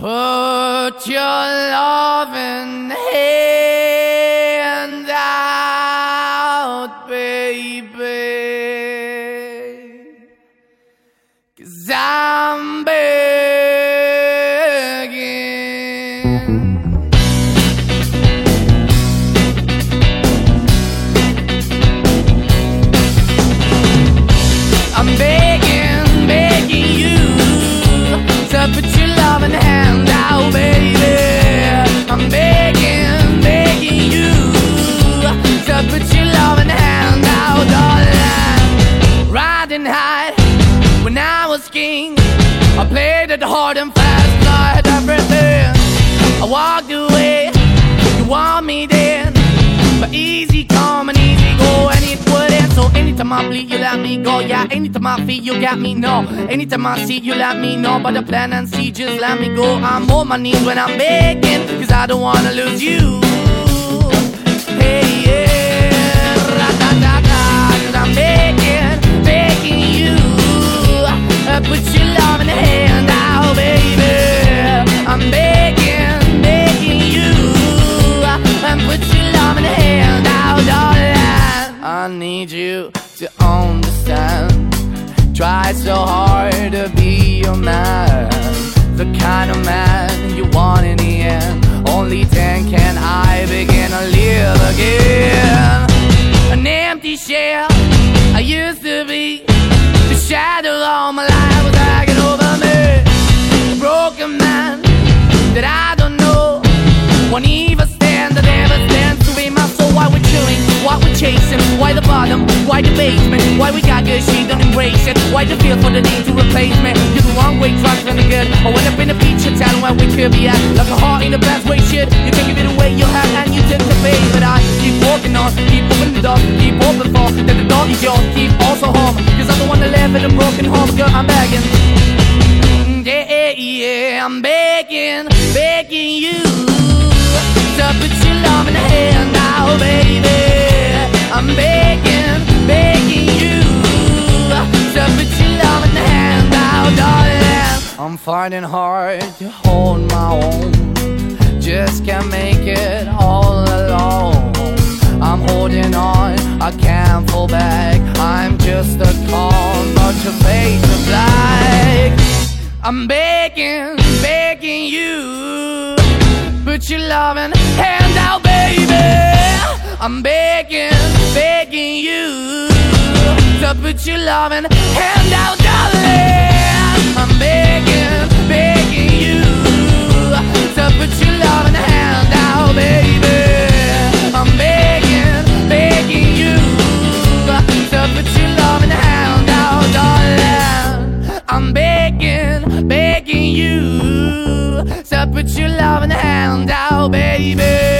Put your loving hand Riding high when I was king, I played it hard and fast, I had everything. I walked away, you want me then, but easy come and easy go, and it wouldn't. So anytime I bleed, you let me go. Yeah, anytime I feel, you got me. No, anytime I see, you let me know. But the plan and see, just let me go. I'm on my knees when I'm begging, cause I don't wanna lose you. Hey, yeah, Try so hard to be your man. The kind of man you want in the end. Only then can I begin to live again. An empty shell I used to be. The shadow all my life was hanging over me. A broken man that I don't know. Won't why the the basement, why we got good, she don't embrace it. Why the feel for the need to replace me? You're the wrong way, trying to good. I went up in a feature town where we could be at. Like a heart in a best way, shit. You can give it away, you have, and you tend to pay. But I keep walking on, keep moving the door, keep open for that the door is yours, keep also home. Cause I'm the one that live in a broken home, girl, I'm begging. Yeah, yeah, yeah, I'm begging, begging you to put your love in the hand I'm finding hard to hold my own, just can't make it all alone. I'm holding on, I can't fall back. I'm just a call, but your face black. I'm begging, begging you. Put your loving hand out, baby. I'm begging, begging you to put your loving hand out, darling. I'm begging, begging you to put your loving hand out, baby. I'm begging, begging you to put your loving hand out, darling. I'm begging, begging you to put your loving hand out, baby.